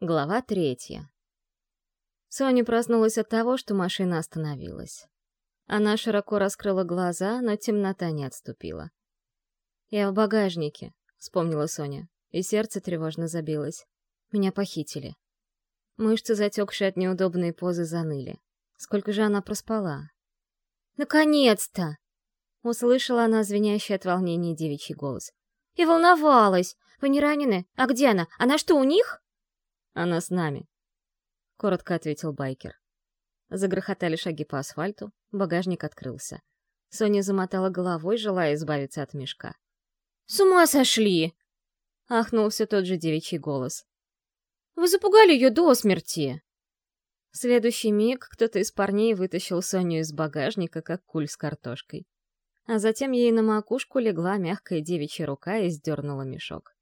Глава третья. Соня проснулась от того, что машина остановилась. Она широко раскрыла глаза, но темнота не отступила. «Я в багажнике», — вспомнила Соня, и сердце тревожно забилось. «Меня похитили». Мышцы, затекшие от неудобной позы, заныли. Сколько же она проспала? «Наконец-то!» — услышала она звенящий от волнения девичий голос. «Я волновалась! Вы не ранены? А где она? Она что, у них?» «Она с нами», — коротко ответил байкер. Загрохотали шаги по асфальту, багажник открылся. Соня замотала головой, желая избавиться от мешка. «С ума сошли!» — ахнул тот же девичий голос. «Вы запугали ее до смерти!» В следующий миг кто-то из парней вытащил Соню из багажника, как куль с картошкой. А затем ей на макушку легла мягкая девичья рука и сдернула мешок.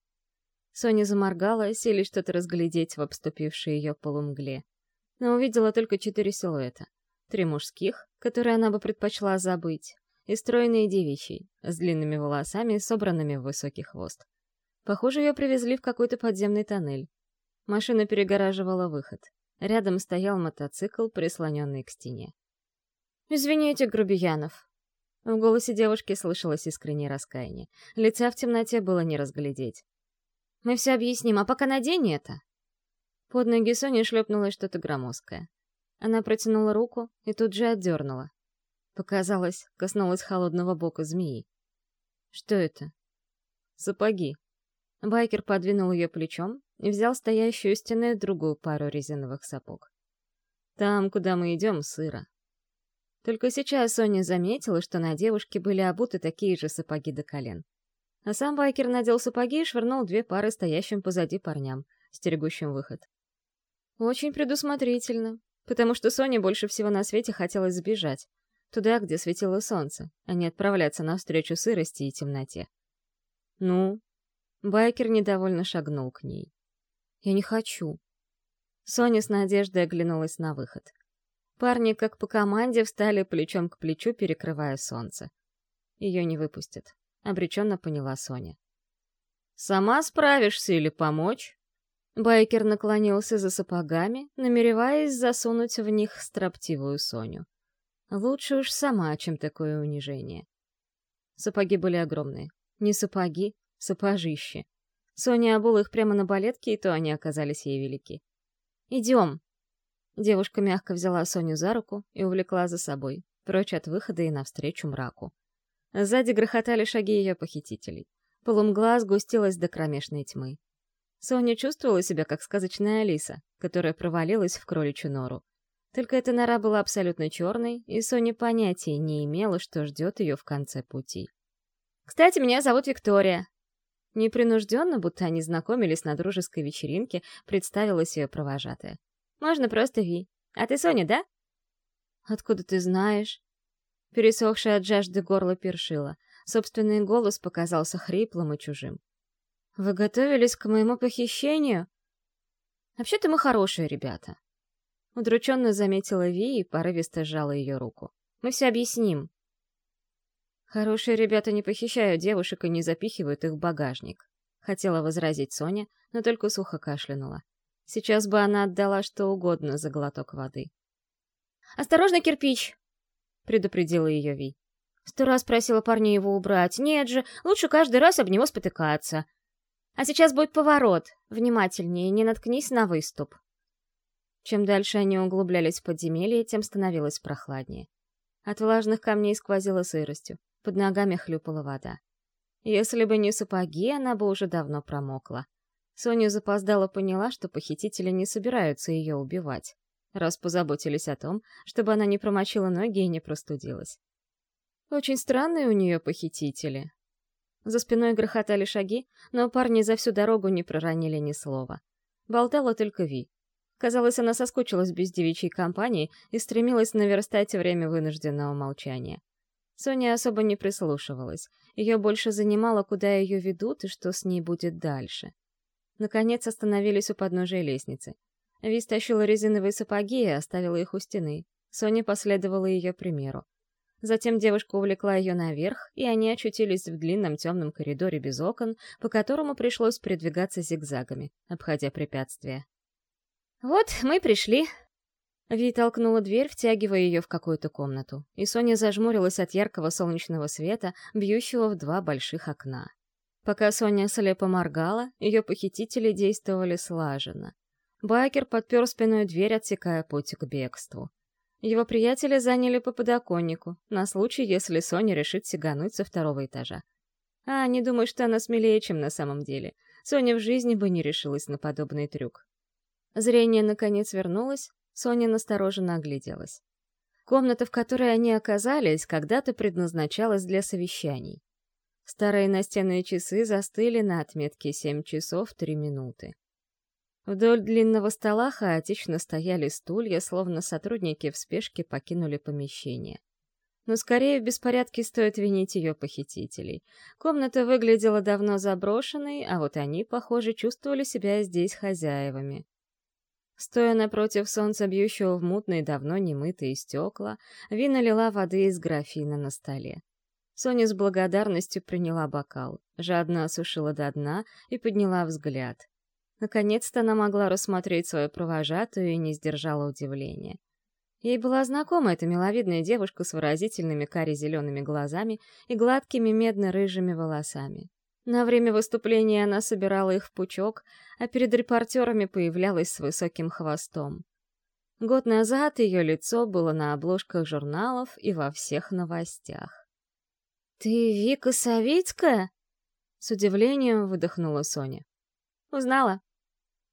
Соня заморгала, силясь что-то разглядеть в обступившей ее полумгле. Но увидела только четыре силуэта. Три мужских, которые она бы предпочла забыть, и стройные девичьи, с длинными волосами, собранными в высокий хвост. Похоже, ее привезли в какой-то подземный тоннель. Машина перегораживала выход. Рядом стоял мотоцикл, прислоненный к стене. «Извините, Грубиянов». В голосе девушки слышалось искреннее раскаяние. Лица в темноте было не разглядеть. Мы все объясним, а пока надень это. Под ноги Сони шлепнулось что-то громоздкое. Она протянула руку и тут же отдернула. Показалось, коснулась холодного бока змеи. Что это? Сапоги. Байкер подвинул ее плечом и взял стоящую у стены другую пару резиновых сапог. Там, куда мы идем, сыро. Только сейчас Соня заметила, что на девушке были обуты такие же сапоги до колен. А сам байкер надел сапоги и швырнул две пары стоящим позади парням, стерегущим выход. Очень предусмотрительно, потому что Соне больше всего на свете хотелось сбежать, туда, где светило солнце, а не отправляться навстречу сырости и темноте. «Ну?» Байкер недовольно шагнул к ней. «Я не хочу». Соня с надеждой оглянулась на выход. Парни, как по команде, встали плечом к плечу, перекрывая солнце. Ее не выпустят. — обреченно поняла Соня. «Сама справишься или помочь?» Байкер наклонился за сапогами, намереваясь засунуть в них строптивую Соню. Лучше уж сама, чем такое унижение. Сапоги были огромные. Не сапоги, сапожище. Соня обула их прямо на балетке, и то они оказались ей велики. «Идем!» Девушка мягко взяла Соню за руку и увлекла за собой, прочь от выхода и навстречу мраку. Сзади грохотали шаги ее похитителей. Полумгла сгустилась до кромешной тьмы. Соня чувствовала себя как сказочная Алиса, которая провалилась в кроличью нору. Только эта нора была абсолютно черной, и Соня понятия не имела, что ждет ее в конце пути. «Кстати, меня зовут Виктория». Непринужденно, будто они знакомились на дружеской вечеринке, представилась ее провожатая. «Можно просто Ви. А ты Соня, да?» «Откуда ты знаешь?» Пересохшая от жажды горло першила. Собственный голос показался хриплым и чужим. «Вы готовились к моему похищению?» «Вообще-то мы хорошие ребята». Удрученно заметила Ви и порывисто сжала ее руку. «Мы все объясним». «Хорошие ребята не похищают девушек и не запихивают их в багажник», — хотела возразить Соня, но только сухо кашлянула. Сейчас бы она отдала что угодно за глоток воды. «Осторожно, кирпич!» — предупредила ее Ви. Сто раз просила парня его убрать. Нет же, лучше каждый раз об него спотыкаться. А сейчас будет поворот. Внимательнее, не наткнись на выступ. Чем дальше они углублялись в подземелье, тем становилось прохладнее. От влажных камней сквозило сыростью, под ногами хлюпала вода. Если бы не сапоги, она бы уже давно промокла. Соня запоздала поняла, что похитители не собираются ее убивать раз позаботились о том, чтобы она не промочила ноги и не простудилась. Очень странные у нее похитители. За спиной грохотали шаги, но парни за всю дорогу не проронили ни слова. Болтала только Ви. Казалось, она соскучилась без девичьей компании и стремилась наверстать время вынужденного молчания. Соня особо не прислушивалась. Ее больше занимало, куда ее ведут и что с ней будет дальше. Наконец остановились у подножия лестницы. Ви стащила резиновые сапоги и оставила их у стены. Соня последовала ее примеру. Затем девушка увлекла ее наверх, и они очутились в длинном темном коридоре без окон, по которому пришлось передвигаться зигзагами, обходя препятствия. «Вот, мы пришли», Ви толкнула дверь, втягивая ее в какую-то комнату, и Соня зажмурилась от яркого солнечного света, бьющего в два больших окна. Пока Соня слепо моргала, ее похитители действовали слаженно. Байкер подпер спиной дверь, отсекая путь к бегству. Его приятели заняли по подоконнику, на случай, если Соня решит сигануть со второго этажа. А, не думаю, что она смелее, чем на самом деле. Соня в жизни бы не решилась на подобный трюк. Зрение, наконец, вернулось, Соня настороженно огляделась. Комната, в которой они оказались, когда-то предназначалась для совещаний. Старые настенные часы застыли на отметке 7 часов 3 минуты. Вдоль длинного стола хаотично стояли стулья, словно сотрудники в спешке покинули помещение. Но скорее в беспорядке стоит винить ее похитителей. Комната выглядела давно заброшенной, а вот они, похоже, чувствовали себя здесь хозяевами. Стоя напротив солнца, бьющего в мутные, давно немытые стекла, Ви налила воды из графина на столе. Соня с благодарностью приняла бокал, жадно осушила до дна и подняла взгляд. Наконец-то она могла рассмотреть свою провожатую и не сдержала удивления. Ей была знакома эта миловидная девушка с выразительными кари-зелеными глазами и гладкими медно-рыжими волосами. На время выступления она собирала их в пучок, а перед репортерами появлялась с высоким хвостом. Год назад ее лицо было на обложках журналов и во всех новостях. «Ты Вика Савицкая?» С удивлением выдохнула Соня. «Узнала?»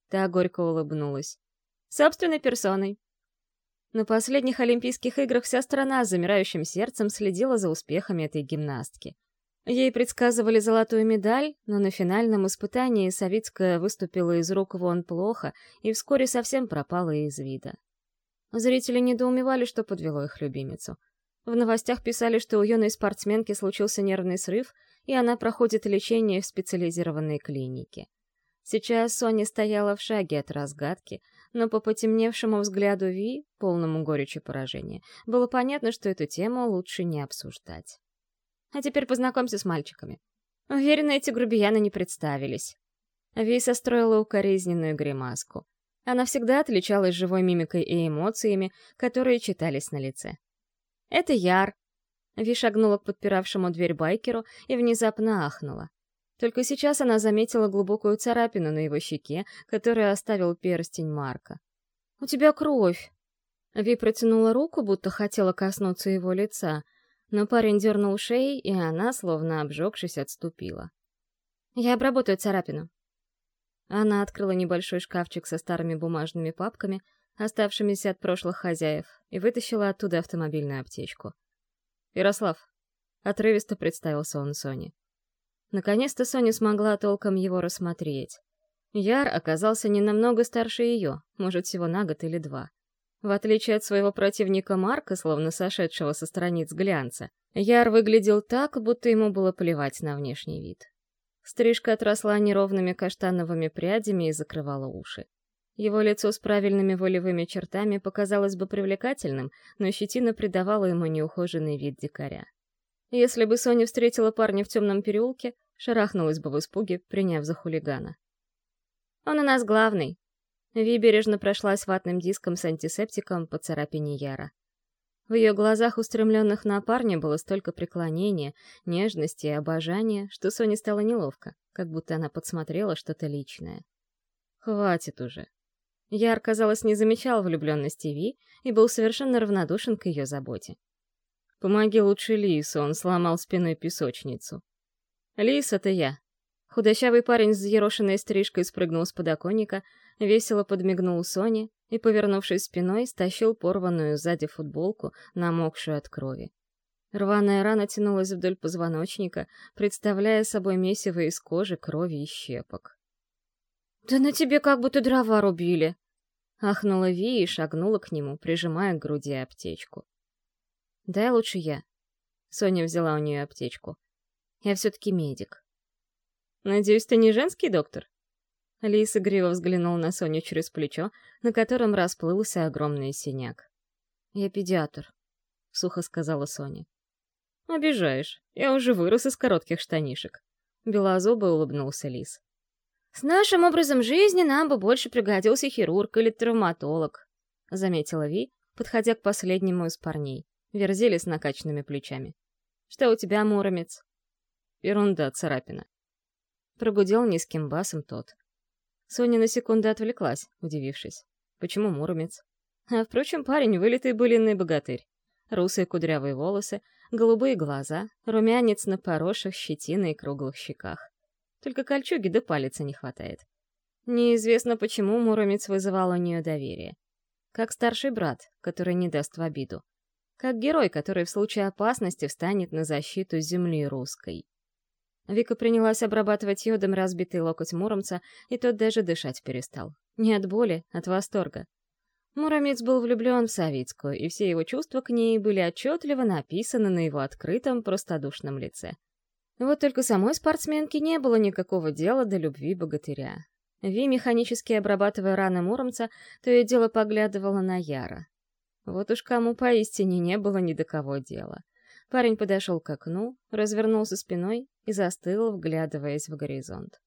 Та горько улыбнулась. «Собственной персоной». На последних Олимпийских играх вся страна с замирающим сердцем следила за успехами этой гимнастки — Ей предсказывали золотую медаль, но на финальном испытании Савицкая выступила из рук вон плохо и вскоре совсем пропала из вида. Зрители недоумевали, что подвело их любимицу. В новостях писали, что у юной спортсменки случился нервный срыв, и она проходит лечение в специализированной клинике. Сейчас Соня стояла в шаге от разгадки, но по потемневшему взгляду Ви, полному горечи поражения, было понятно, что эту тему лучше не обсуждать. А теперь познакомься с мальчиками. Уверена, эти грубияны не представились. Ви состроила укоризненную гримаску. Она всегда отличалась живой мимикой и эмоциями, которые читались на лице. «Это Яр». Ви шагнула к подпиравшему дверь байкеру и внезапно ахнула. Только сейчас она заметила глубокую царапину на его щеке, которую оставил перстень Марка. «У тебя кровь!» Ви протянула руку, будто хотела коснуться его лица — но парень дернул шеей, и она, словно обжегшись, отступила. «Я обработаю царапину». Она открыла небольшой шкафчик со старыми бумажными папками, оставшимися от прошлых хозяев, и вытащила оттуда автомобильную аптечку. «Ярослав», — отрывисто представился он Соне. Наконец-то Соня смогла толком его рассмотреть. Яр оказался не намного старше ее, может, всего на год или два. В отличие от своего противника Марка, словно сошедшего со страниц глянца, Яр выглядел так, будто ему было плевать на внешний вид. Стрижка отросла неровными каштановыми прядями и закрывала уши. Его лицо с правильными волевыми чертами показалось бы привлекательным, но щетина придавала ему неухоженный вид дикаря. Если бы Соня встретила парня в темном переулке, шарахнулась бы в испуге, приняв за хулигана. «Он у нас главный», Ви бережно прошлась ватным диском с антисептиком по царапине Яра. В ее глазах, устремленных на парня, было столько преклонения, нежности и обожания, что Соне стало неловко, как будто она подсмотрела что-то личное. «Хватит уже». Яр, казалось, не замечал влюбленности Ви и был совершенно равнодушен к ее заботе. «Помоги лучше Лису, он сломал спиной песочницу». «Лис — это я». Худощавый парень с заерошенной стрижкой спрыгнул с подоконника, весело подмигнул Соне и, повернувшись спиной, стащил порванную сзади футболку, намокшую от крови. Рваная рана тянулась вдоль позвоночника, представляя собой месиво из кожи, крови и щепок. «Да на тебе как будто дрова рубили!» Ахнула Ви и шагнула к нему, прижимая к груди аптечку. «Дай лучше я». Соня взяла у нее аптечку. «Я все-таки медик». «Надеюсь, ты не женский доктор?» Лис игриво взглянул на Соню через плечо, на котором расплылся огромный синяк. «Я педиатр», — сухо сказала Соня. «Обижаешь. Я уже вырос из коротких штанишек». Белозубо улыбнулся Лис. «С нашим образом жизни нам бы больше пригодился хирург или травматолог», — заметила Ви, подходя к последнему из парней. Верзили с накачанными плечами. «Что у тебя, Муромец?» «Ерунда, царапина». Прогудел низким басом тот. Соня на секунду отвлеклась, удивившись. Почему Муромец? А, впрочем, парень — вылитый былинный богатырь. Русые кудрявые волосы, голубые глаза, румянец на поросших щетиной и круглых щеках. Только кольчуги до палица не хватает. Неизвестно, почему Муромец вызывал у нее доверие. Как старший брат, который не даст в обиду. Как герой, который в случае опасности встанет на защиту земли русской. Вика принялась обрабатывать йодом разбитый локоть Муромца, и тот даже дышать перестал. Не от боли, от восторга. Муромец был влюблен в Савицкую, и все его чувства к ней были отчетливо написаны на его открытом, простодушном лице. Вот только самой спортсменке не было никакого дела до любви богатыря. Ви, механически обрабатывая раны Муромца, то и дело поглядывала на Яра. Вот уж кому поистине не было ни до кого дела. Парень подошел к окну, развернулся спиной и застыл, вглядываясь в горизонт.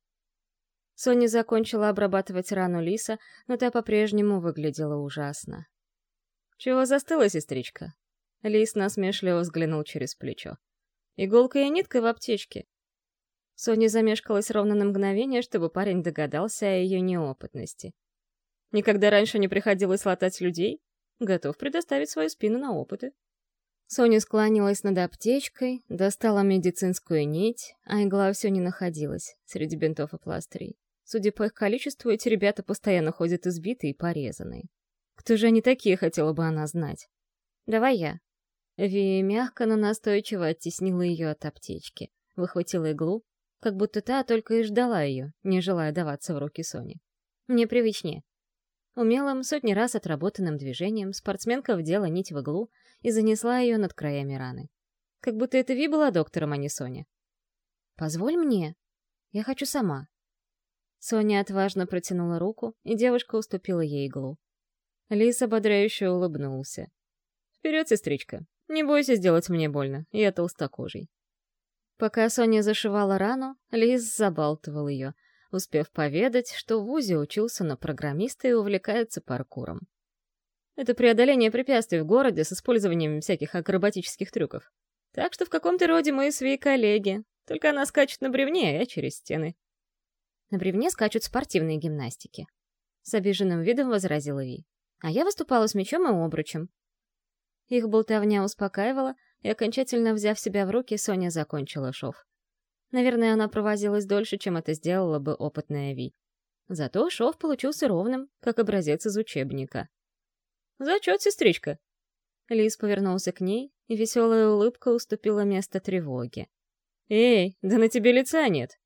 Соня закончила обрабатывать рану Лиса, но та по-прежнему выглядела ужасно. «Чего застыла, сестричка?» Лис насмешливо взглянул через плечо. Иголка и нитка в аптечке. Соня замешкалась ровно на мгновение, чтобы парень догадался о ее неопытности. Никогда раньше не приходилось латать людей? Готов предоставить свою спину на опыты. Соня склонилась над аптечкой, достала медицинскую нить, а игла все не находилась среди бинтов и пластырей. Судя по их количеству, эти ребята постоянно ходят избитые и порезанные. Кто же они такие, хотела бы она знать. «Давай я», Ви мягко, но настойчиво оттеснила ее от аптечки, выхватила иглу, как будто та только и ждала ее, не желая даваться в руки Сони. Мне привычнее. Умелым, сотни раз отработанным движением спортсменка вдела нить в иглу и занесла ее над краями раны. Как будто это Ви была доктором, а не Соня. «Позволь мне. Я хочу сама». Соня отважно протянула руку, и девушка уступила ей иглу. Лис ободряюще улыбнулся. «Вперед, сестричка, не бойся сделать мне больно, я толстокожий. Пока Соня зашивала рану, Лиз забалтывал ее, успев поведать, что в ВУЗе учился на программиста и увлекается паркуром. Это преодоление препятствий в городе с использованием всяких акробатических трюков. Так что в каком-то роде мы свои коллеги. Только она скачет на бревне, а я через стены. На бревне скачут спортивные гимнастики. С обиженным видом возразила Ви. А я выступала с мечом и обручем. Их болтовня успокаивала, и окончательно взяв себя в руки, Соня закончила шов. Наверное, она провозилась дольше, чем это сделала бы опытная Ви. Зато шов получился ровным, как образец из учебника. «Зачет, сестричка!» Лис повернулся к ней, и веселая улыбка уступила место тревоге. «Эй, да на тебе лица нет!»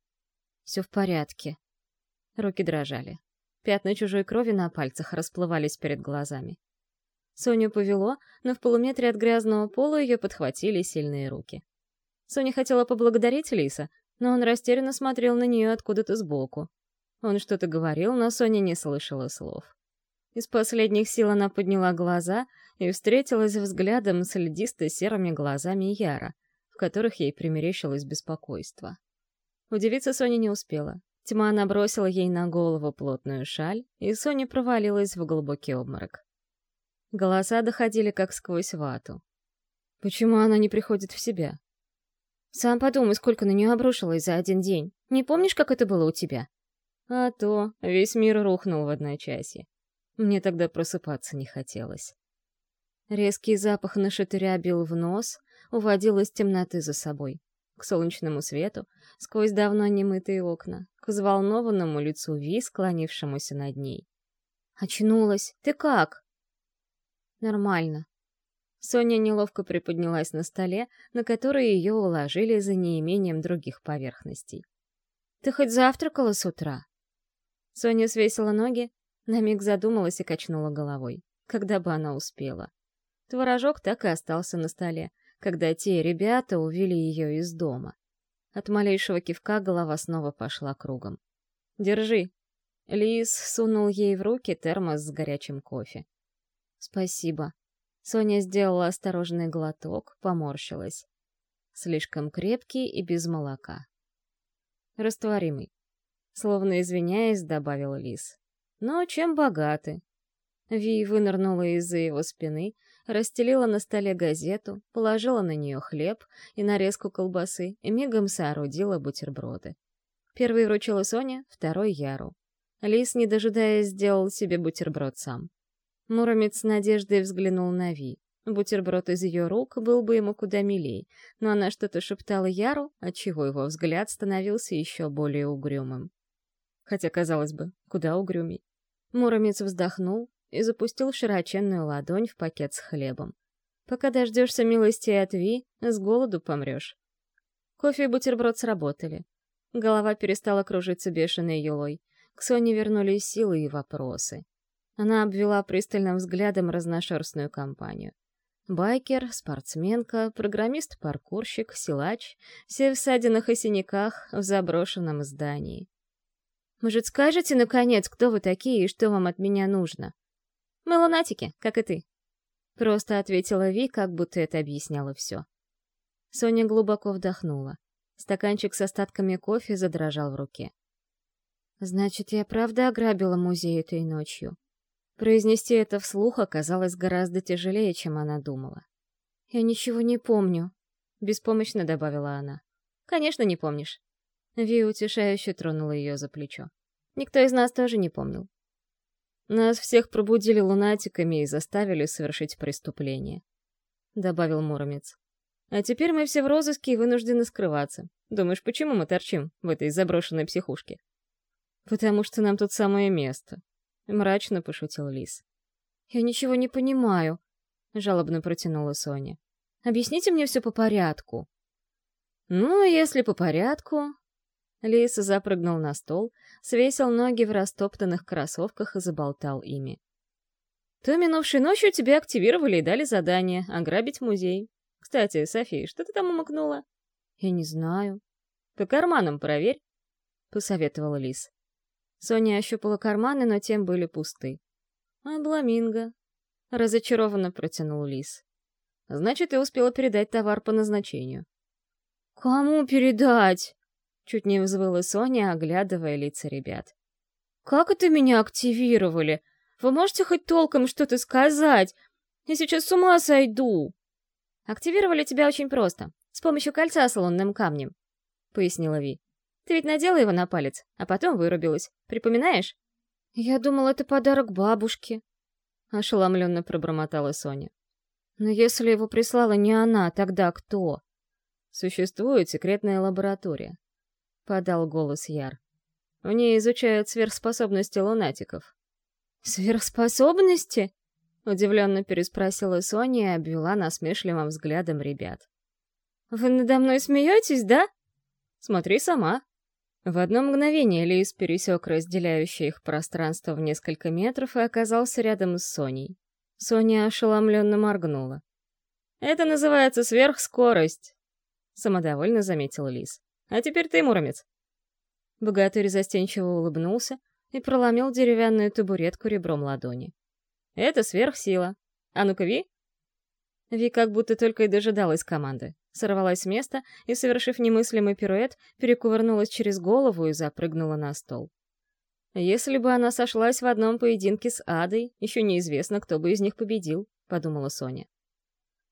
«Все в порядке». Руки дрожали. Пятна чужой крови на пальцах расплывались перед глазами. Соню повело, но в полуметре от грязного пола ее подхватили сильные руки. Соня хотела поблагодарить Лиса, но он растерянно смотрел на нее откуда-то сбоку. Он что-то говорил, но Соня не слышала слов. Из последних сил она подняла глаза и встретилась взглядом с льдисто-серыми глазами Яра, в которых ей примерещилось беспокойство. Удивиться Соня не успела. Тьма набросила ей на голову плотную шаль, и Соня провалилась в глубокий обморок. Голоса доходили как сквозь вату. Почему она не приходит в себя? Сам подумай, сколько на нее обрушилось за один день. Не помнишь, как это было у тебя? А то весь мир рухнул в одночасье. Мне тогда просыпаться не хотелось. Резкий запах нашатыря бил в нос, уводил из темноты за собой. К солнечному свету, сквозь давно немытые окна, к взволнованному лицу Ви, склонившемуся над ней. «Очнулась! Ты как?» Нормально. Соня неловко приподнялась на столе, на который ее уложили за неимением других поверхностей. «Ты хоть завтракала с утра?» Соня свесила ноги, на миг задумалась и качнула головой. Когда бы она успела? Творожок так и остался на столе, когда те ребята увели ее из дома. От малейшего кивка голова снова пошла кругом. «Держи». Лис сунул ей в руки термос с горячим кофе. «Спасибо». Соня сделала осторожный глоток, поморщилась. Слишком крепкий и без молока. Растворимый. Словно извиняясь, добавил Лис. Но чем богаты? Ви вынырнула из-за его спины, расстелила на столе газету, положила на нее хлеб и нарезку колбасы и мигом соорудила бутерброды. Первый вручила Соня, второй — Яру. Лис, не дожидаясь, сделал себе бутерброд сам. Муромец с надеждой взглянул на Ви. Бутерброд из ее рук был бы ему куда милей, но она что-то шептала Яру, отчего его взгляд становился еще более угрюмым. Хотя, казалось бы, куда угрюмей. Муромец вздохнул и запустил широченную ладонь в пакет с хлебом. Пока дождешься милости от Ви, с голоду помрешь. Кофе и бутерброд сработали. Голова перестала кружиться бешеной юлой. К Соне вернулись силы и вопросы. Она обвела пристальным взглядом разношерстную компанию. Байкер, спортсменка, программист-паркурщик, силач — все в садинах и синяках в заброшенном здании. «Может, скажете, наконец, кто вы такие и что вам от меня нужно?» «Мы лунатики, как и ты», — просто ответила Ви, как будто это объясняло все. Соня глубоко вдохнула. Стаканчик с остатками кофе задрожал в руке. «Значит, я правда ограбила музей этой ночью?» Произнести это вслух оказалось гораздо тяжелее, чем она думала. «Я ничего не помню», — беспомощно добавила она. «Конечно, не помнишь». Ви утешающе тронула ее за плечо. «Никто из нас тоже не помнил. Нас всех пробудили лунатиками и заставили совершить преступление», — добавил Муромец. «А теперь мы все в розыске и вынуждены скрываться. Думаешь, почему мы торчим в этой заброшенной психушке?» «Потому что нам тут самое место», — мрачно пошутил Лис. «Я ничего не понимаю», — жалобно протянула Соня. «Объясните мне все по порядку». «Ну, если по порядку...» Лис запрыгнул на стол, свесил ноги в растоптанных кроссовках и заболтал ими. «То минувшей ночью тебя активировали и дали задание — ограбить музей. Кстати, София, что ты там умыкнула?» «Я не знаю». «По карманам проверь», — посоветовал Лис. Соня ощупала карманы, но тем были пусты. «Обламинго», — разочарованно протянул Лис. «Значит, ты успела передать товар по назначению». «Кому передать?» — чуть не взвыла Соня, оглядывая лица ребят. «Как это меня активировали? Вы можете хоть толком что-то сказать? Я сейчас с ума сойду!» «Активировали тебя очень просто, с помощью кольца с лунным камнем», — пояснила Ви. Ты ведь надела его на палец, а потом вырубилась. Припоминаешь? Я думала, это подарок бабушке. Ошеломленно пробормотала Соня. Но если его прислала не она, тогда кто? Существует секретная лаборатория. Подал голос Яр. В ней изучают сверхспособности лунатиков. Сверхспособности? Удивленно переспросила Соня и обвела насмешливым взглядом ребят. «Вы надо мной смеетесь, да?» «Смотри сама», в одно мгновение Лис пересек разделяющее их пространство в несколько метров и оказался рядом с Соней. Соня ошеломленно моргнула. «Это называется сверхскорость», — самодовольно заметил Лис. «А теперь ты, Муромец». Богатырь застенчиво улыбнулся и проломил деревянную табуретку ребром ладони. «Это сверхсила. А ну-ка, Ви!» Ви как будто только и дожидалась команды сорвалась с места и, совершив немыслимый пируэт, перекувырнулась через голову и запрыгнула на стол. «Если бы она сошлась в одном поединке с Адой, еще неизвестно, кто бы из них победил», — подумала Соня.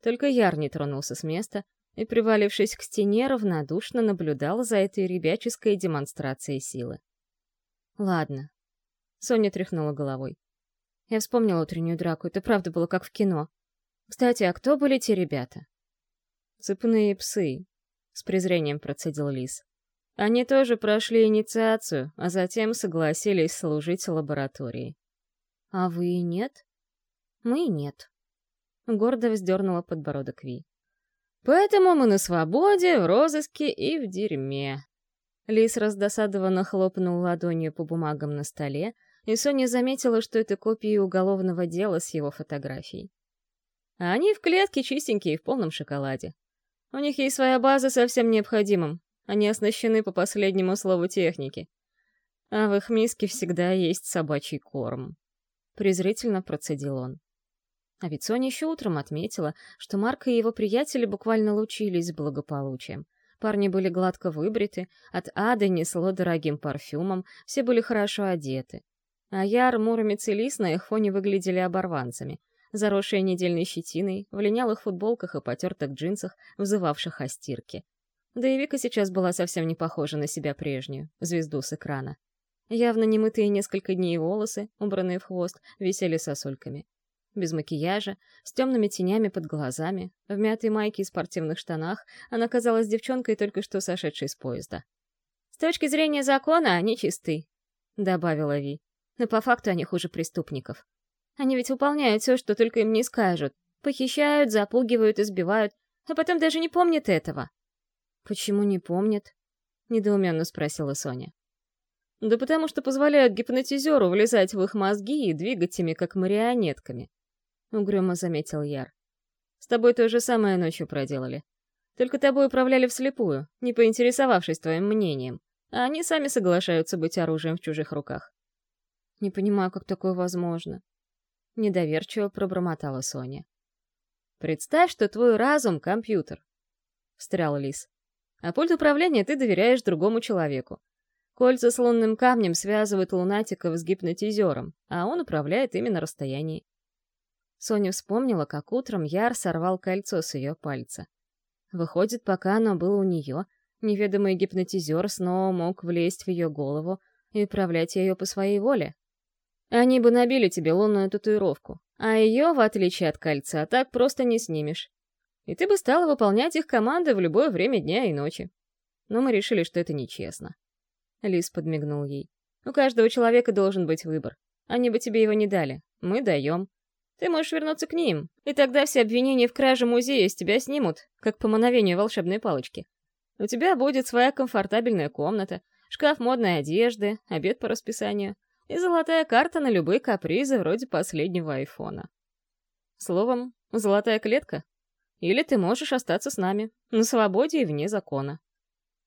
Только Яр не тронулся с места и, привалившись к стене, равнодушно наблюдал за этой ребяческой демонстрацией силы. «Ладно». Соня тряхнула головой. Я вспомнила утреннюю драку, это правда было как в кино. Кстати, а кто были те ребята? «Цепные псы», — с презрением процедил Лис. «Они тоже прошли инициацию, а затем согласились служить лаборатории». «А вы нет?» «Мы нет», — гордо вздернула подбородок Ви. «Поэтому мы на свободе, в розыске и в дерьме». Лис раздосадованно хлопнул ладонью по бумагам на столе, и Соня заметила, что это копии уголовного дела с его фотографией. А они в клетке чистенькие в полном шоколаде. У них есть своя база со всем необходимым. Они оснащены по последнему слову техники. А в их миске всегда есть собачий корм. Презрительно процедил он. А ведь Соня еще утром отметила, что Марк и его приятели буквально лучились благополучием. Парни были гладко выбриты, от ада несло дорогим парфюмом, все были хорошо одеты. А Яр, Муромец и Лис на их фоне выглядели оборванцами, заросшие недельной щетиной, в линялых футболках и потертых джинсах, вызывавших о стирке. Да и Вика сейчас была совсем не похожа на себя прежнюю, звезду с экрана. Явно немытые несколько дней волосы, убранные в хвост, висели сосульками. Без макияжа, с темными тенями под глазами, в мятой майке и спортивных штанах, она казалась девчонкой, только что сошедшей с поезда. «С точки зрения закона они чисты», — добавила Ви. «Но по факту они хуже преступников. Они ведь выполняют все, что только им не скажут. Похищают, запугивают, избивают, а потом даже не помнят этого». «Почему не помнят?» — недоуменно спросила Соня. Да потому что позволяют гипнотизеру влезать в их мозги и двигать ими, как марионетками. Угрюмо заметил Яр. С тобой то же самое ночью проделали. Только тобой управляли вслепую, не поинтересовавшись твоим мнением, а они сами соглашаются быть оружием в чужих руках. Не понимаю, как такое возможно. Недоверчиво пробормотала Соня. Представь, что твой разум — компьютер. Встрял Лис. А пульт управления ты доверяешь другому человеку. Кольца с лунным камнем связывают лунатиков с гипнотизером, а он управляет ими на расстоянии. Соня вспомнила, как утром Яр сорвал кольцо с ее пальца. Выходит, пока оно было у нее, неведомый гипнотизер снова мог влезть в ее голову и управлять ее по своей воле. Они бы набили тебе лунную татуировку, а ее, в отличие от кольца, так просто не снимешь. И ты бы стала выполнять их команды в любое время дня и ночи. Но мы решили, что это нечестно. Лис подмигнул ей. «У каждого человека должен быть выбор. Они бы тебе его не дали. Мы даем. Ты можешь вернуться к ним, и тогда все обвинения в краже музея с тебя снимут, как по мановению волшебной палочки. У тебя будет своя комфортабельная комната, шкаф модной одежды, обед по расписанию и золотая карта на любые капризы вроде последнего айфона. Словом, золотая клетка. Или ты можешь остаться с нами, на свободе и вне закона.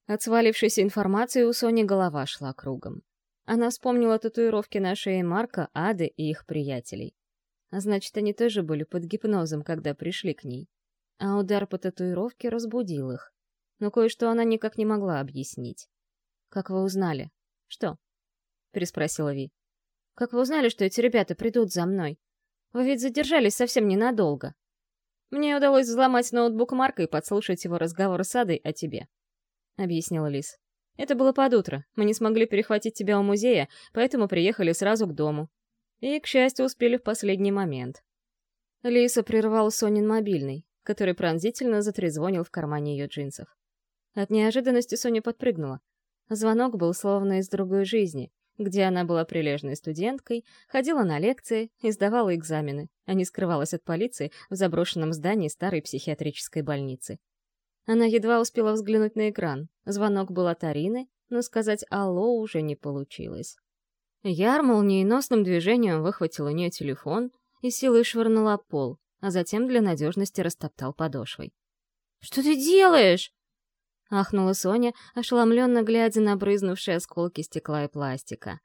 От свалившейся информации у Сони голова шла кругом. Она вспомнила татуировки на шее Марка, Ады и их приятелей. А значит, они тоже были под гипнозом, когда пришли к ней. А удар по татуировке разбудил их. Но кое-что она никак не могла объяснить. «Как вы узнали?» «Что?» — переспросила Ви. «Как вы узнали, что эти ребята придут за мной? Вы ведь задержались совсем ненадолго. Мне удалось взломать ноутбук Марка и подслушать его разговор с Адой о тебе. — объяснила Лис. «Это было под утро. Мы не смогли перехватить тебя у музея, поэтому приехали сразу к дому. И, к счастью, успели в последний момент». Лиса прервал Сонин мобильный, который пронзительно затрезвонил в кармане ее джинсов. От неожиданности Соня подпрыгнула. Звонок был словно из другой жизни, где она была прилежной студенткой, ходила на лекции и сдавала экзамены, а не скрывалась от полиции в заброшенном здании старой психиатрической больницы. Она едва успела взглянуть на экран. Звонок был от Арины, но сказать «алло» уже не получилось. Яр молниеносным движением выхватил у нее телефон и силой швырнула пол, а затем для надежности растоптал подошвой. «Что ты делаешь?» — ахнула Соня, ошеломленно глядя на брызнувшие осколки стекла и пластика.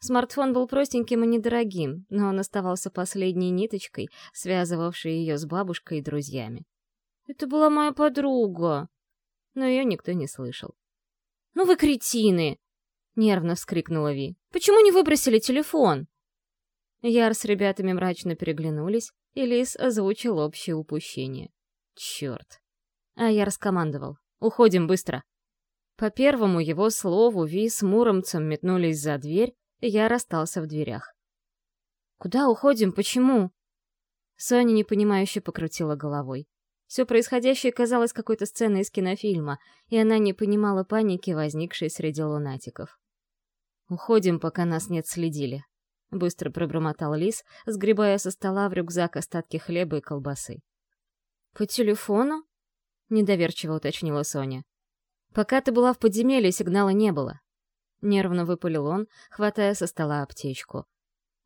Смартфон был простеньким и недорогим, но он оставался последней ниточкой, связывавшей ее с бабушкой и друзьями. Это была моя подруга. Но ее никто не слышал. «Ну вы кретины!» — нервно вскрикнула Ви. «Почему не выбросили телефон?» Яр с ребятами мрачно переглянулись, и Лис озвучил общее упущение. «Черт!» А Яр скомандовал. «Уходим быстро!» По первому его слову Ви с Муромцем метнулись за дверь, и Яр остался в дверях. «Куда уходим? Почему?» Соня непонимающе покрутила головой. Все происходящее казалось какой-то сценой из кинофильма, и она не понимала паники, возникшей среди лунатиков. «Уходим, пока нас нет следили», — быстро пробормотал Лис, сгребая со стола в рюкзак остатки хлеба и колбасы. «По телефону?» — недоверчиво уточнила Соня. «Пока ты была в подземелье, сигнала не было». Нервно выпалил он, хватая со стола аптечку.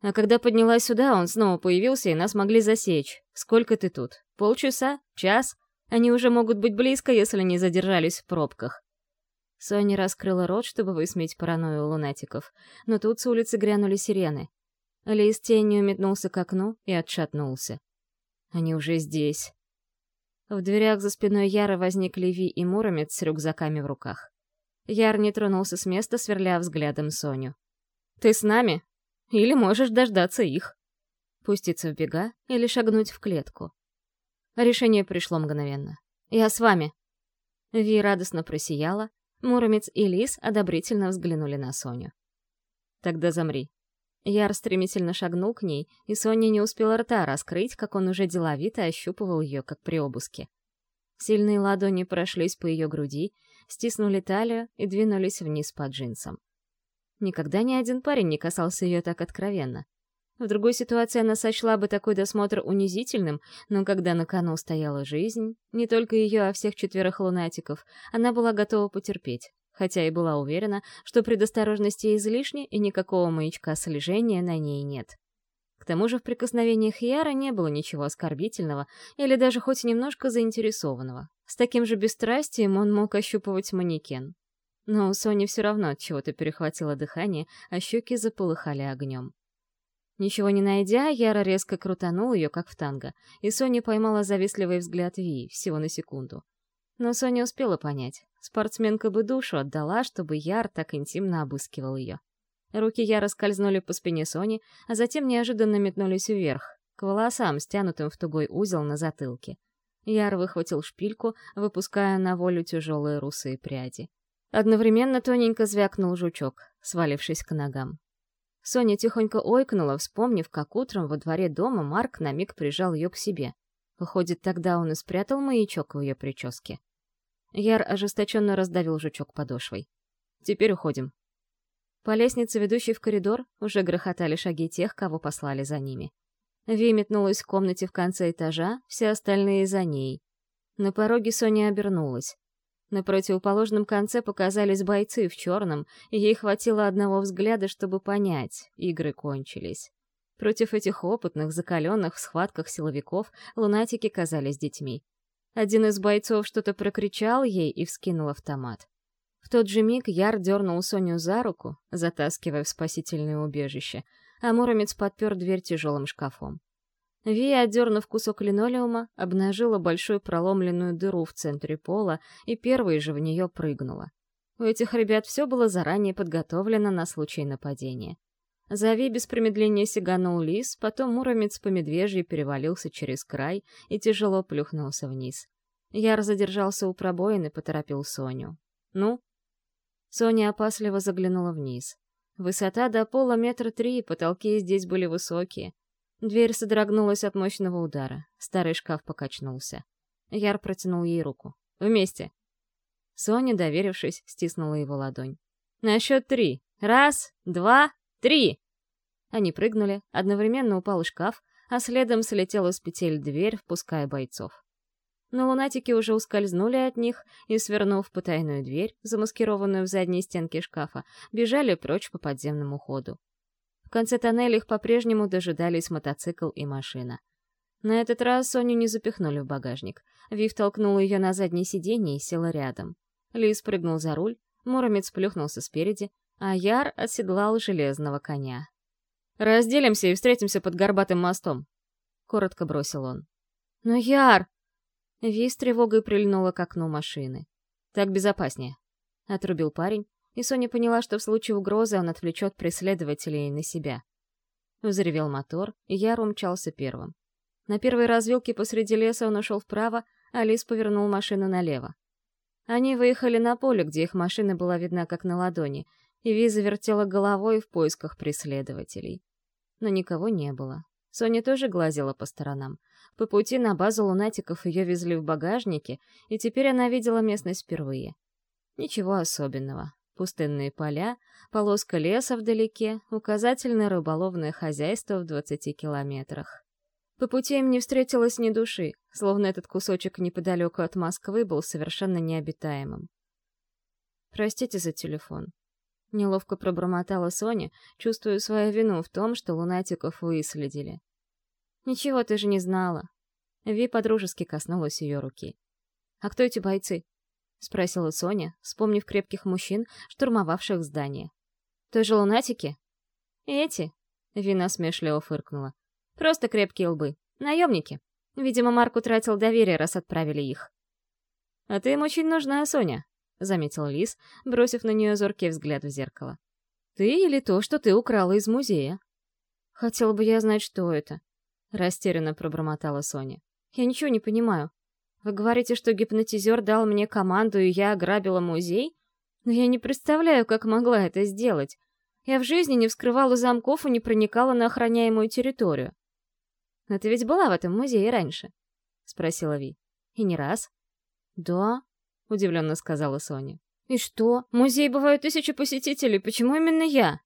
А когда поднялась сюда, он снова появился, и нас могли засечь. Сколько ты тут? Полчаса? Час? Они уже могут быть близко, если не задержались в пробках. Соня раскрыла рот, чтобы высмеять паранойю лунатиков, но тут с улицы грянули сирены. Лис тенью метнулся к окну и отшатнулся. Они уже здесь. В дверях за спиной Яра возникли Ви и Муромец с рюкзаками в руках. Яр не тронулся с места, сверля взглядом Соню. «Ты с нами? Или можешь дождаться их?» Пуститься в бега или шагнуть в клетку. Решение пришло мгновенно. «Я с вами!» Ви радостно просияла, Муромец и Лис одобрительно взглянули на Соню. «Тогда замри». Яр стремительно шагнул к ней, и Соня не успела рта раскрыть, как он уже деловито ощупывал ее, как при обыске. Сильные ладони прошлись по ее груди, стиснули талию и двинулись вниз по джинсам. Никогда ни один парень не касался ее так откровенно. В другой ситуации она сочла бы такой досмотр унизительным, но когда на кону стояла жизнь, не только ее, а всех четверых лунатиков, она была готова потерпеть, хотя и была уверена, что предосторожности излишне и никакого маячка слежения на ней нет. К тому же в прикосновениях Яра не было ничего оскорбительного или даже хоть немножко заинтересованного. С таким же бесстрастием он мог ощупывать манекен. Но у Сони все равно от чего-то перехватило дыхание, а щеки заполыхали огнем. Ничего не найдя, Яра резко крутанул ее, как в танго, и Соня поймала завистливый взгляд Ви всего на секунду. Но Соня успела понять. Спортсменка бы душу отдала, чтобы Яр так интимно обыскивал ее. Руки Яра скользнули по спине Сони, а затем неожиданно метнулись вверх, к волосам, стянутым в тугой узел на затылке. Яр выхватил шпильку, выпуская на волю тяжелые русые пряди. Одновременно тоненько звякнул жучок, свалившись к ногам. Соня тихонько ойкнула, вспомнив, как утром во дворе дома Марк на миг прижал ее к себе. Выходит, тогда он и спрятал маячок в ее прическе. Яр ожесточенно раздавил жучок подошвой. «Теперь уходим». По лестнице, ведущей в коридор, уже грохотали шаги тех, кого послали за ними. Ви метнулась в комнате в конце этажа, все остальные за ней. На пороге Соня обернулась. На противоположном конце показались бойцы в черном, и ей хватило одного взгляда, чтобы понять — игры кончились. Против этих опытных, закаленных в схватках силовиков лунатики казались детьми. Один из бойцов что-то прокричал ей и вскинул автомат. В тот же миг Яр дернул Соню за руку, затаскивая в спасительное убежище, а Муромец подпер дверь тяжелым шкафом. Вия, отдернув кусок линолеума, обнажила большую проломленную дыру в центре пола и первой же в нее прыгнула. У этих ребят все было заранее подготовлено на случай нападения. За Ви без промедления сиганул лис, потом муромец по медвежьи перевалился через край и тяжело плюхнулся вниз. Яр задержался у пробоины, поторопил Соню. «Ну?» Соня опасливо заглянула вниз. Высота до пола метра три, потолки здесь были высокие. Дверь содрогнулась от мощного удара. Старый шкаф покачнулся. Яр протянул ей руку. «Вместе!» Соня, доверившись, стиснула его ладонь. «На счет три. Раз, два, три!» Они прыгнули, одновременно упал шкаф, а следом слетела с петель дверь, впуская бойцов. Но лунатики уже ускользнули от них и, свернув потайную дверь, замаскированную в задней стенке шкафа, бежали прочь по подземному ходу. В конце тоннеля их по-прежнему дожидались мотоцикл и машина. На этот раз Соню не запихнули в багажник. Вив толкнула ее на заднее сиденье и села рядом. Лис прыгнул за руль, Муромец плюхнулся спереди, а Яр оседлал железного коня. «Разделимся и встретимся под горбатым мостом», — коротко бросил он. «Но Яр!» Ви с тревогой прильнула к окну машины. «Так безопаснее», — отрубил парень, и Соня поняла, что в случае угрозы он отвлечет преследователей на себя. Взревел мотор, и я умчался первым. На первой развилке посреди леса он ушел вправо, а Лис повернул машину налево. Они выехали на поле, где их машина была видна как на ладони, и Ви завертела головой в поисках преследователей. Но никого не было. Соня тоже глазела по сторонам. По пути на базу лунатиков ее везли в багажнике, и теперь она видела местность впервые. Ничего особенного пустынные поля, полоска леса вдалеке, указательное рыболовное хозяйство в 20 километрах. По пути им не встретилось ни души, словно этот кусочек неподалеку от Москвы был совершенно необитаемым. «Простите за телефон», — неловко пробормотала Соня, чувствуя свою вину в том, что лунатиков выследили. «Ничего, ты же не знала». Ви подружески коснулась ее руки. «А кто эти бойцы?» — спросила Соня, вспомнив крепких мужчин, штурмовавших здание. «Той же лунатики?» «Эти?» — Вина смешливо фыркнула. «Просто крепкие лбы. Наемники. Видимо, Марк утратил доверие, раз отправили их. «А ты им очень нужна, Соня», — заметил Лис, бросив на нее зоркий взгляд в зеркало. «Ты или то, что ты украла из музея?» «Хотела бы я знать, что это», — растерянно пробормотала Соня. «Я ничего не понимаю. Вы говорите, что гипнотизер дал мне команду, и я ограбила музей? Но я не представляю, как могла это сделать. Я в жизни не вскрывала замков и не проникала на охраняемую территорию. «Но ты ведь была в этом музее раньше?» — спросила Ви. «И не раз?» «Да», — удивленно сказала Соня. «И что? В музее бывают тысячи посетителей, почему именно я?»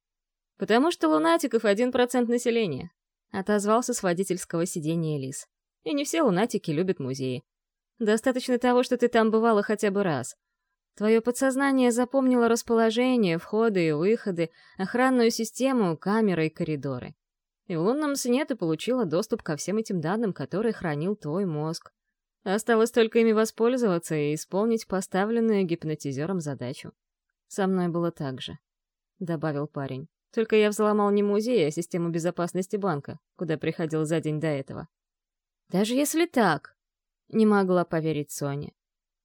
«Потому что лунатиков один процент населения», — отозвался с водительского сиденья Лис. «И не все лунатики любят музеи. Достаточно того, что ты там бывала хотя бы раз. Твое подсознание запомнило расположение, входы и выходы, охранную систему, камеры и коридоры. И в лунном сне ты получила доступ ко всем этим данным, которые хранил твой мозг. Осталось только ими воспользоваться и исполнить поставленную гипнотизером задачу. Со мной было так же, — добавил парень. Только я взломал не музей, а систему безопасности банка, куда приходил за день до этого. Даже если так, — не могла поверить Соня.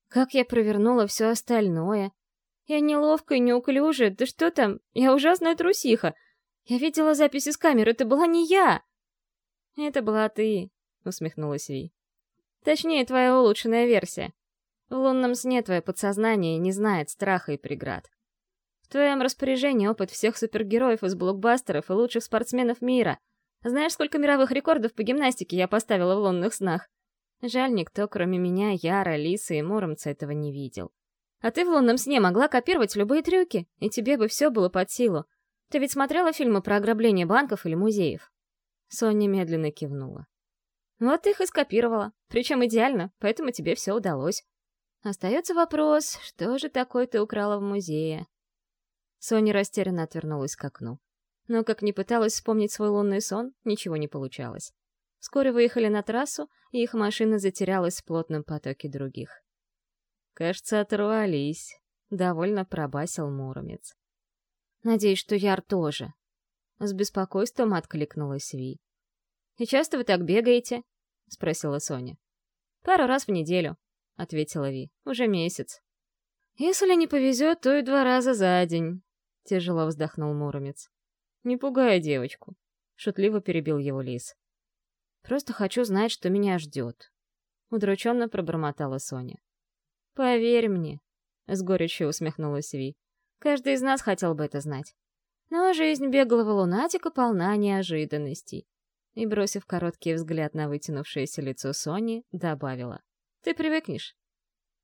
Как я провернула все остальное? Я неловкая, неуклюжая, да что там, я ужасная трусиха. Я видела записи с камеры, это была не я. Это была ты, усмехнулась Ви. Точнее, твоя улучшенная версия. В лунном сне твое подсознание не знает страха и преград. В твоем распоряжении опыт всех супергероев из блокбастеров и лучших спортсменов мира. Знаешь, сколько мировых рекордов по гимнастике я поставила в лунных снах? Жаль, никто, кроме меня, Яра, Лисы и Муромца этого не видел. А ты в лунном сне могла копировать любые трюки, и тебе бы все было под силу. Ты ведь смотрела фильмы про ограбление банков или музеев?» Соня медленно кивнула. Вот их и скопировала. Причем идеально, поэтому тебе все удалось. Остается вопрос, что же такое ты украла в музее? Соня растерянно отвернулась к окну. Но как ни пыталась вспомнить свой лунный сон, ничего не получалось. Вскоре выехали на трассу, и их машина затерялась в плотном потоке других. «Кажется, оторвались», — довольно пробасил Муромец. «Надеюсь, что Яр тоже». С беспокойством откликнулась Ви. «И часто вы так бегаете?» — спросила Соня. «Пару раз в неделю», — ответила Ви. «Уже месяц». «Если не повезет, то и два раза за день», — тяжело вздохнул Муромец. «Не пугай девочку», — шутливо перебил его Лис. «Просто хочу знать, что меня ждет», — удрученно пробормотала Соня. «Поверь мне», — с горечью усмехнулась Ви. «Каждый из нас хотел бы это знать. Но жизнь беглого лунатика полна неожиданностей и, бросив короткий взгляд на вытянувшееся лицо Сони, добавила. «Ты привыкнешь».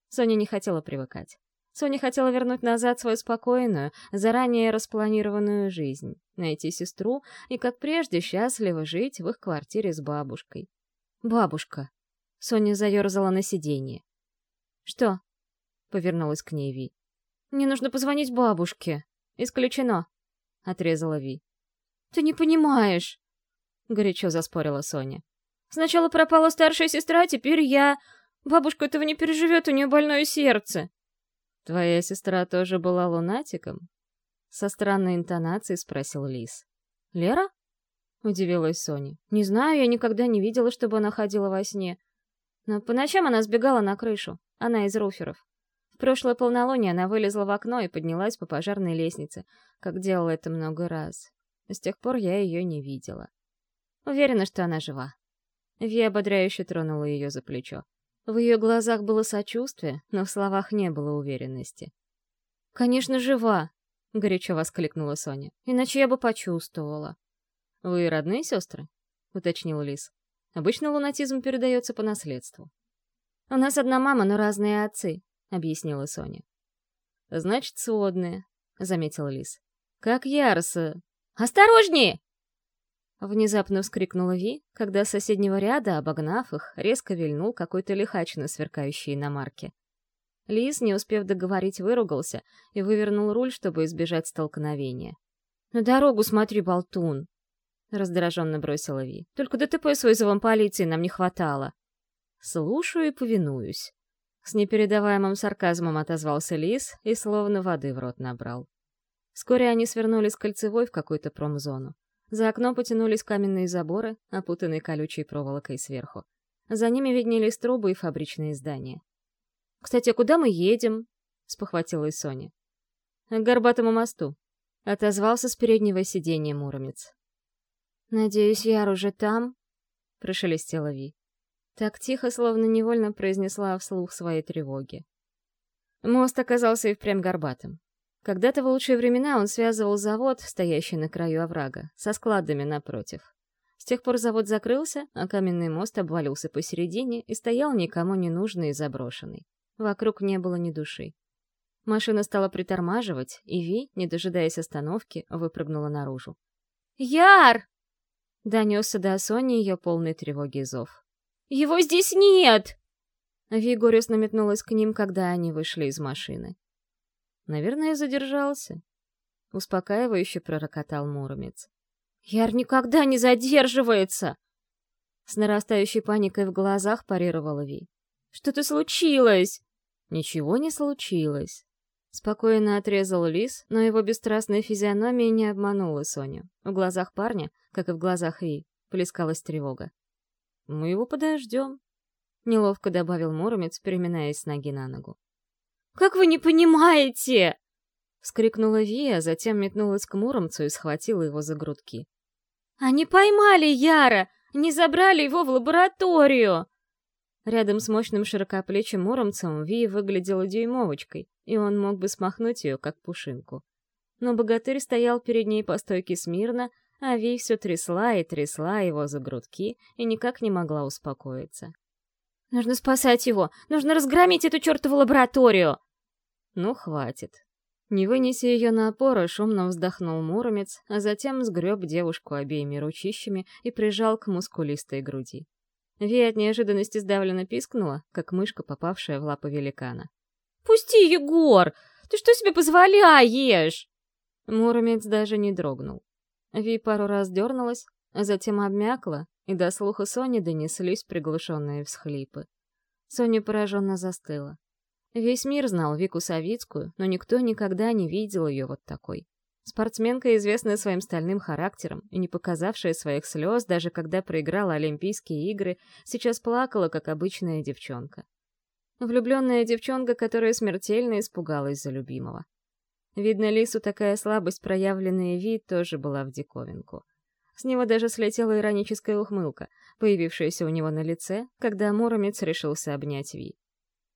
Соня не хотела привыкать. Соня хотела вернуть назад свою спокойную, заранее распланированную жизнь, найти сестру и, как прежде, счастливо жить в их квартире с бабушкой. «Бабушка!» Соня заерзала на сиденье. «Что?» — повернулась к ней Ви. «Мне нужно позвонить бабушке. Исключено!» — отрезала Ви. «Ты не понимаешь!» — горячо заспорила Соня. «Сначала пропала старшая сестра, а теперь я. Бабушка этого не переживет, у нее больное сердце». «Твоя сестра тоже была лунатиком?» Со странной интонацией спросил Лис. «Лера?» — удивилась Соня. «Не знаю, я никогда не видела, чтобы она ходила во сне. Но по ночам она сбегала на крышу. Она из руферов. В прошлое полнолуние она вылезла в окно и поднялась по пожарной лестнице, как делала это много раз. С тех пор я ее не видела. Уверена, что она жива. Ви ободряюще тронула ее за плечо. В ее глазах было сочувствие, но в словах не было уверенности. «Конечно, жива!» — горячо воскликнула Соня. «Иначе я бы почувствовала». «Вы родные сестры?» — уточнил Лис. «Обычно лунатизм передается по наследству». «У нас одна мама, но разные отцы», — объяснила Соня. «Значит, сводные», — заметил Лис. «Как Ярса...» «Осторожнее!» Внезапно вскрикнула Ви, когда с соседнего ряда, обогнав их, резко вильнул какой-то лихач на сверкающей иномарке. Лис, не успев договорить, выругался и вывернул руль, чтобы избежать столкновения. «На дорогу смотри, болтун!» — раздраженно бросила Ви. «Только ДТП с вызовом полиции нам не хватало». «Слушаю и повинуюсь». С непередаваемым сарказмом отозвался Лис и словно воды в рот набрал. Вскоре они свернули с кольцевой в какую-то промзону. За окном потянулись каменные заборы, опутанные колючей проволокой сверху. За ними виднелись трубы и фабричные здания. «Кстати, куда мы едем?» — спохватилась Соня. «К Горбатому мосту», — отозвался с переднего сиденья Муромец. «Надеюсь, Яр уже там?» — прошелестела Ви. Так тихо, словно невольно произнесла вслух свои тревоги. Мост оказался и впрямь горбатым. Когда-то в лучшие времена он связывал завод, стоящий на краю оврага, со складами напротив. С тех пор завод закрылся, а каменный мост обвалился посередине и стоял никому не нужный и заброшенный. Вокруг не было ни души. Машина стала притормаживать, и Ви, не дожидаясь остановки, выпрыгнула наружу. «Яр!» — донесся до Сони ее полной тревоги зов. «Его здесь нет!» Ви горестно метнулась к ним, когда они вышли из машины. «Наверное, задержался», — успокаивающе пророкотал Муромец. «Яр никогда не задерживается!» С нарастающей паникой в глазах парировала Ви. «Что-то случилось!» «Ничего не случилось!» Спокойно отрезал Лис, но его бесстрастная физиономия не обманула Соню. В глазах парня, как и в глазах Ви, плескалась тревога. «Мы его подождем», — неловко добавил Муромец, переминаясь с ноги на ногу. «Как вы не понимаете?» Вскрикнула Вия, затем метнулась к Муромцу и схватила его за грудки. «Они поймали Яра! Не забрали его в лабораторию!» Рядом с мощным широкоплечим Муромцем Ви выглядела дюймовочкой, и он мог бы смахнуть ее, как пушинку. Но богатырь стоял перед ней по стойке смирно, а Ви все трясла и трясла его за грудки и никак не могла успокоиться. «Нужно спасать его! Нужно разгромить эту чертову лабораторию!» «Ну, хватит!» Не вынеся ее напора, шумно вздохнул Муромец, а затем сгреб девушку обеими ручищами и прижал к мускулистой груди. Ви от неожиданности сдавленно пискнула, как мышка, попавшая в лапы великана. «Пусти, Егор! Ты что себе позволяешь?» Муромец даже не дрогнул. Ви пару раз дернулась, а затем обмякла, и до слуха Сони донеслись приглушенные всхлипы. Соня пораженно застыла. Весь мир знал Вику Савицкую, но никто никогда не видел ее вот такой. Спортсменка, известная своим стальным характером и не показавшая своих слез, даже когда проиграла Олимпийские игры, сейчас плакала, как обычная девчонка. Влюбленная девчонка, которая смертельно испугалась за любимого. Видно, Лису такая слабость, проявленная вид, тоже была в диковинку. С него даже слетела ироническая ухмылка, появившаяся у него на лице, когда Муромец решился обнять Ви.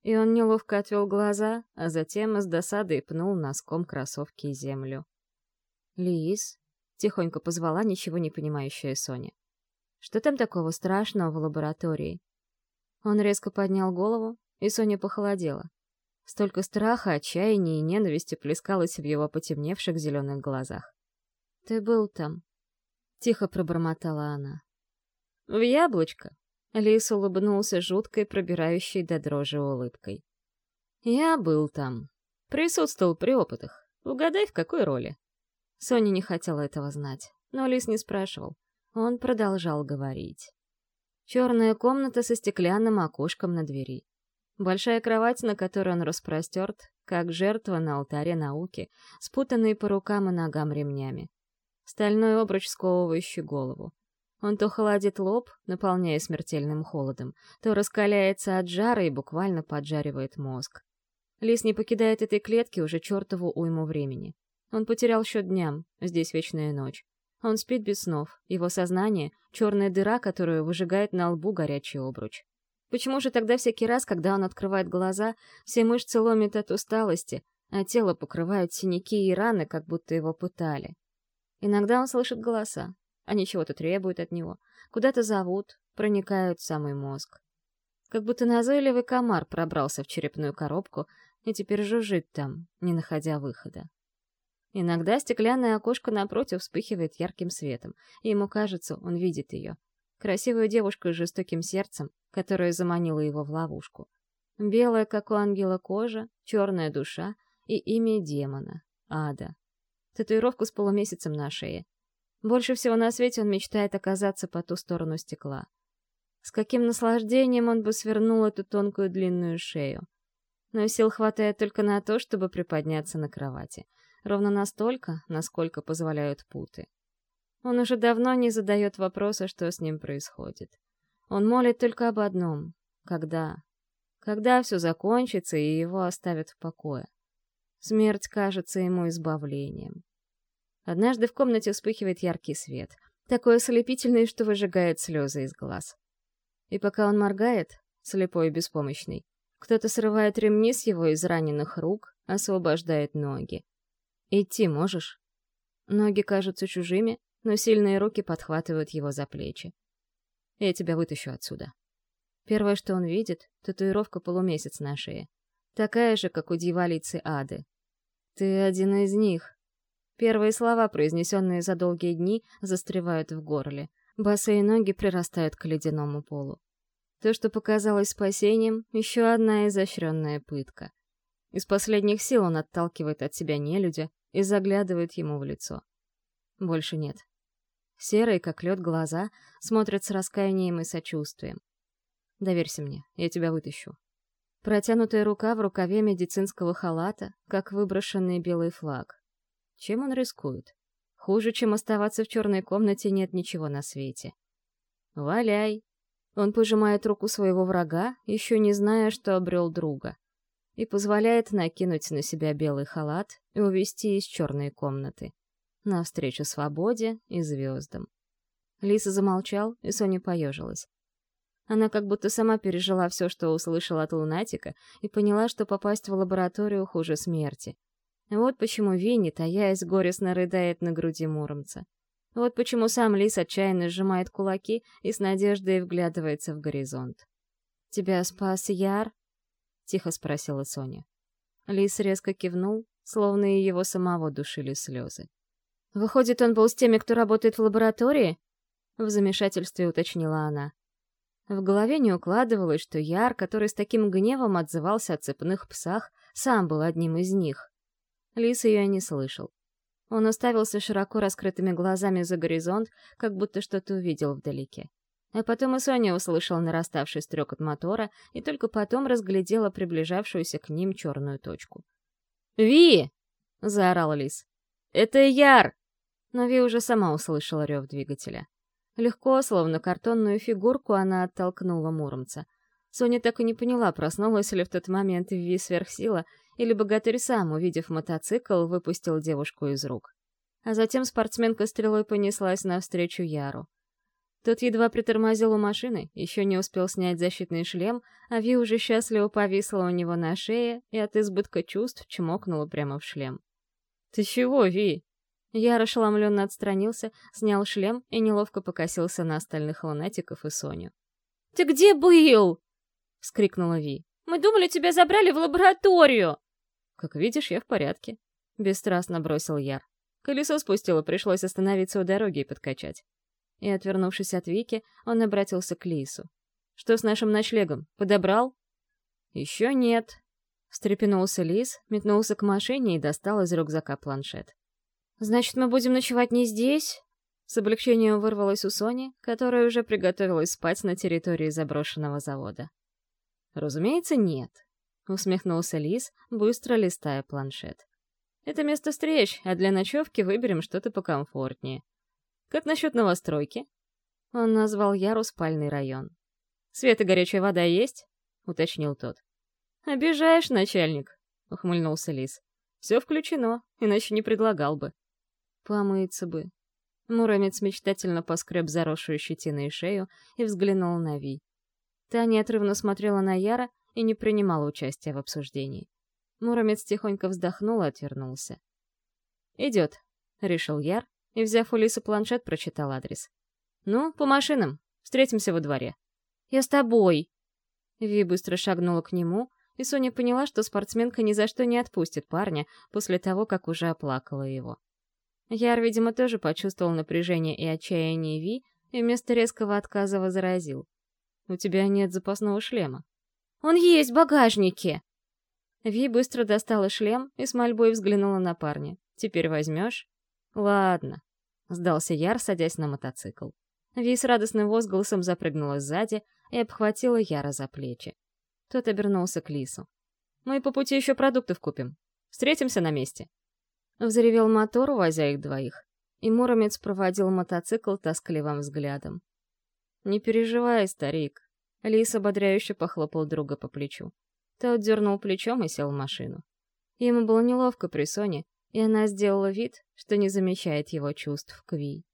И он неловко отвел глаза, а затем с досадой пнул носком кроссовки землю. «Лис?» — тихонько позвала ничего не понимающая Соня. «Что там такого страшного в лаборатории?» Он резко поднял голову, и Соня похолодела. Столько страха, отчаяния и ненависти плескалось в его потемневших зеленых глазах. «Ты был там», — тихо пробормотала она. «В яблочко», — Лис улыбнулся жуткой, пробирающей до дрожи улыбкой. «Я был там. Присутствовал при опытах. Угадай, в какой роли?» Соня не хотела этого знать, но Лис не спрашивал. Он продолжал говорить. Черная комната со стеклянным окошком на двери. Большая кровать, на которой он распростерт, как жертва на алтаре науки, спутанные по рукам и ногам ремнями. Стальной обруч, сковывающий голову. Он то холодит лоб, наполняя смертельным холодом, то раскаляется от жара и буквально поджаривает мозг. Лис не покидает этой клетки уже чертову уйму времени. Он потерял счет дням, здесь вечная ночь. Он спит без снов, его сознание — черная дыра, которую выжигает на лбу горячий обруч. Почему же тогда всякий раз, когда он открывает глаза, все мышцы ломят от усталости, а тело покрывают синяки и раны, как будто его пытали? Иногда он слышит голоса. Они чего-то требуют от него, куда-то зовут, проникают в самый мозг. Как будто назойливый комар пробрался в черепную коробку и теперь жужжит там, не находя выхода. Иногда стеклянное окошко напротив вспыхивает ярким светом, и ему кажется, он видит ее. Красивую девушку с жестоким сердцем, которая заманила его в ловушку. Белая, как у ангела, кожа, черная душа и имя демона — Ада. Татуировку с полумесяцем на шее. Больше всего на свете он мечтает оказаться по ту сторону стекла. С каким наслаждением он бы свернул эту тонкую длинную шею. Но сил хватает только на то, чтобы приподняться на кровати. Ровно настолько, насколько позволяют путы. Он уже давно не задает вопроса, что с ним происходит. Он молит только об одном — когда? Когда все закончится и его оставят в покое. Смерть кажется ему избавлением. Однажды в комнате вспыхивает яркий свет, такой ослепительный, что выжигает слезы из глаз. И пока он моргает, слепой и беспомощный, кто-то срывает ремни с его израненных рук, освобождает ноги. «Идти можешь?» Ноги кажутся чужими, но сильные руки подхватывают его за плечи. «Я тебя вытащу отсюда». Первое, что он видит — татуировка полумесяц на шее. Такая же, как у дьяволицы Ады. «Ты один из них». Первые слова, произнесенные за долгие дни, застревают в горле. Босые ноги прирастают к ледяному полу. То, что показалось спасением, еще одна изощренная пытка. Из последних сил он отталкивает от себя нелюдя и заглядывает ему в лицо. Больше нет. Серые, как лед, глаза смотрят с раскаянием и сочувствием. «Доверься мне, я тебя вытащу». Протянутая рука в рукаве медицинского халата, как выброшенный белый флаг. Чем он рискует? Хуже, чем оставаться в черной комнате, нет ничего на свете. «Валяй!» Он пожимает руку своего врага, еще не зная, что обрел друга, и позволяет накинуть на себя белый халат и увести из черной комнаты. Навстречу свободе и звездам. Лиса замолчал, и Соня поежилась. Она как будто сама пережила все, что услышала от лунатика, и поняла, что попасть в лабораторию хуже смерти. Вот почему Винни, таясь, горестно рыдает на груди Муромца. Вот почему сам лис отчаянно сжимает кулаки и с надеждой вглядывается в горизонт. «Тебя спас Яр?» — тихо спросила Соня. Лис резко кивнул, словно и его самого душили слезы. «Выходит, он был с теми, кто работает в лаборатории?» — в замешательстве уточнила она. В голове не укладывалось, что Яр, который с таким гневом отзывался о цепных псах, сам был одним из них. Лис ее не слышал. Он уставился широко раскрытыми глазами за горизонт, как будто что-то увидел вдалеке. А потом и Соня услышал нараставший стрекот мотора и только потом разглядела приближавшуюся к ним черную точку. «Ви!» — заорал Лис. «Это Яр!» Но Ви уже сама услышала рев двигателя. Легко, словно картонную фигурку, она оттолкнула Муромца. Соня так и не поняла, проснулась ли в тот момент Ви сверхсила, или богатырь сам, увидев мотоцикл, выпустил девушку из рук. А затем спортсменка стрелой понеслась навстречу Яру. Тот едва притормозил у машины, еще не успел снять защитный шлем, а Ви уже счастливо повисла у него на шее и от избытка чувств чмокнула прямо в шлем. «Ты чего, Ви?» Яр ошеломленно отстранился, снял шлем и неловко покосился на остальных лунатиков и Соню. «Ты где был?» — вскрикнула Ви. «Мы думали, тебя забрали в лабораторию!» «Как видишь, я в порядке», — бесстрастно бросил Яр. Колесо спустило, пришлось остановиться у дороги и подкачать. И, отвернувшись от Вики, он обратился к Лису. «Что с нашим ночлегом? Подобрал?» «Еще нет», — встрепенулся Лис, метнулся к машине и достал из рюкзака планшет. «Значит, мы будем ночевать не здесь?» С облегчением вырвалась у Сони, которая уже приготовилась спать на территории заброшенного завода. «Разумеется, нет», — усмехнулся Лис, быстро листая планшет. «Это место встреч, а для ночевки выберем что-то покомфортнее. Как насчет новостройки?» Он назвал Яру спальный район. «Свет и горячая вода есть?» — уточнил тот. «Обижаешь, начальник», — ухмыльнулся Лис. «Все включено, иначе не предлагал бы». «Помыться бы». Муромец мечтательно поскреб заросшую щетиной шею и взглянул на Ви. Та неотрывно смотрела на Яра, и не принимала участия в обсуждении. Муромец тихонько вздохнул и отвернулся. «Идет», — решил Яр, и, взяв у Лисы планшет, прочитал адрес. «Ну, по машинам. Встретимся во дворе». «Я с тобой!» Ви быстро шагнула к нему, и Соня поняла, что спортсменка ни за что не отпустит парня после того, как уже оплакала его. Яр, видимо, тоже почувствовал напряжение и отчаяние Ви, и вместо резкого отказа возразил. «У тебя нет запасного шлема». Он есть в багажнике!» Ви быстро достала шлем и с мольбой взглянула на парня. «Теперь возьмешь?» «Ладно», — сдался Яр, садясь на мотоцикл. Ви с радостным возгласом запрыгнула сзади и обхватила Яра за плечи. Тот обернулся к Лису. «Мы по пути еще продуктов купим. Встретимся на месте». Взревел мотор, увозя их двоих, и Муромец проводил мотоцикл тоскливым взглядом. «Не переживай, старик». Лис ободряюще похлопал друга по плечу. Тот дернул плечом и сел в машину. Ему было неловко при Соне, и она сделала вид, что не замечает его чувств к Ви.